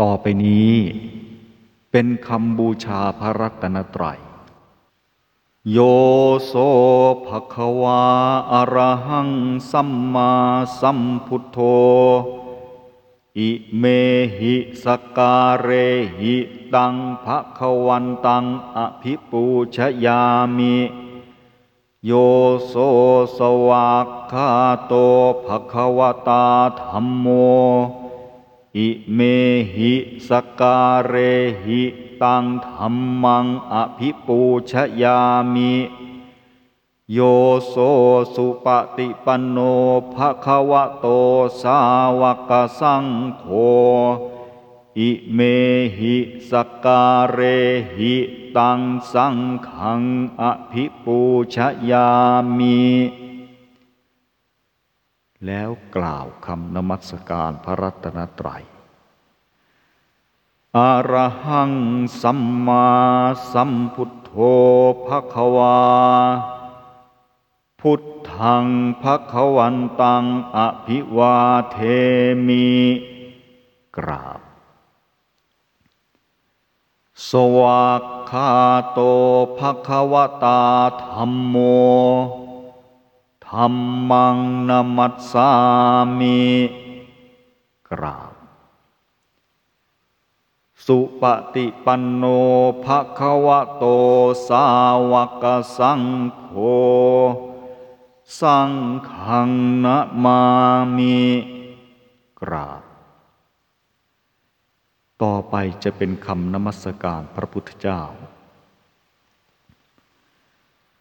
ต่อไปนี้เป็นคำบูชาพระรัตนตรัย โยโสภควาอรหังสัมมาสัมพุทโธ อิเมหิสการเรหิตังภควันตังอภิปูชยามิโยโสสวากขาโตภควตาธรรมโม อิเมหิสการเรหิตังธรรมังอภิปูชยามิโยโสสุปฏิปันโนภะคะวะโตสาวกสังโฆอิเมหิสการเรหิตังสังขังอภิปูชยามิ แล้วกล่าวคำนมัสการพระรัตนตรัยอรหังสัมมาสัมพุทโธภควา พุทธังภควันตังอภิวาเทมิ กราบ สวากขาโตภควตาธรรมโม รรมังนมัสสามิกราบ สุปฏิปันโนภะคะวะโตสาวกสังโฆสังฆังนะมามิกราบ ต่อไปจะเป็นคำนมัสการพระพุทธเจ้า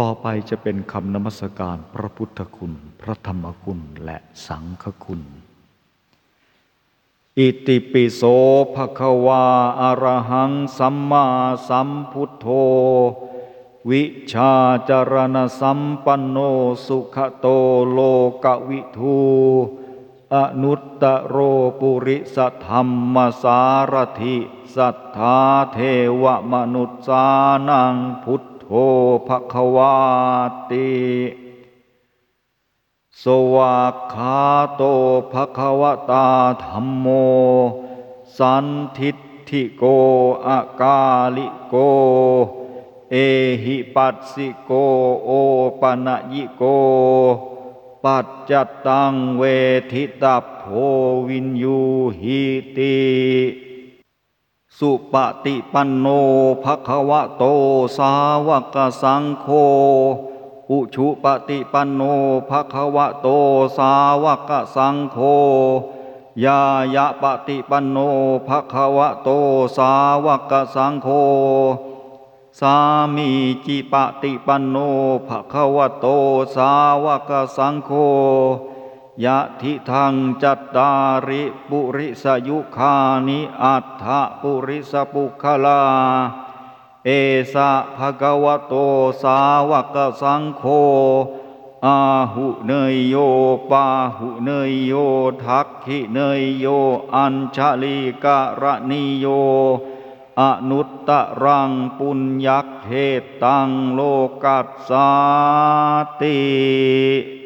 ต่อไปจะเป็นคำนมัสการพระพุทธคุณ พระธรรมคุณและสังฆคุณ อิติปิโสภะคะวาอะรหังสัมมาสัมพุทโธ วิชาจารณสัมปันโนสุขโตโลกวิทูอนุตตโรปุริสธรรมสารถิ สัทธาเทวมนุษย์สานังพุท โธภควาติสวากขาโตภควตาธรรมโม สันทิฏฐิโกอากาลิโก เอหิปัสสิโกโอปะนะยิโก ปัจจตังเวทิตาโพวินยูหิติ สุปฏิปันโนภควะโตสาวกสังโฆอุชุปฏิปันโนภควะโตสาวกสังโฆยายะปฏิปันโนภควะโตสาวกสังโฆสามีจิปฏิปันโนภควะโตสาวกสังโฆ ยะทิทังจัตตาริปุริสยุคานิอัฏฐปุริสปุคลา เอสะภะคะวะโตสาวกสังโฆอาหุเนยโยปาหุเนยโยทักขิเนยโยอัญชลีกะระนิโยอนุตตรังปุญญักเหตังโลกัสสาติ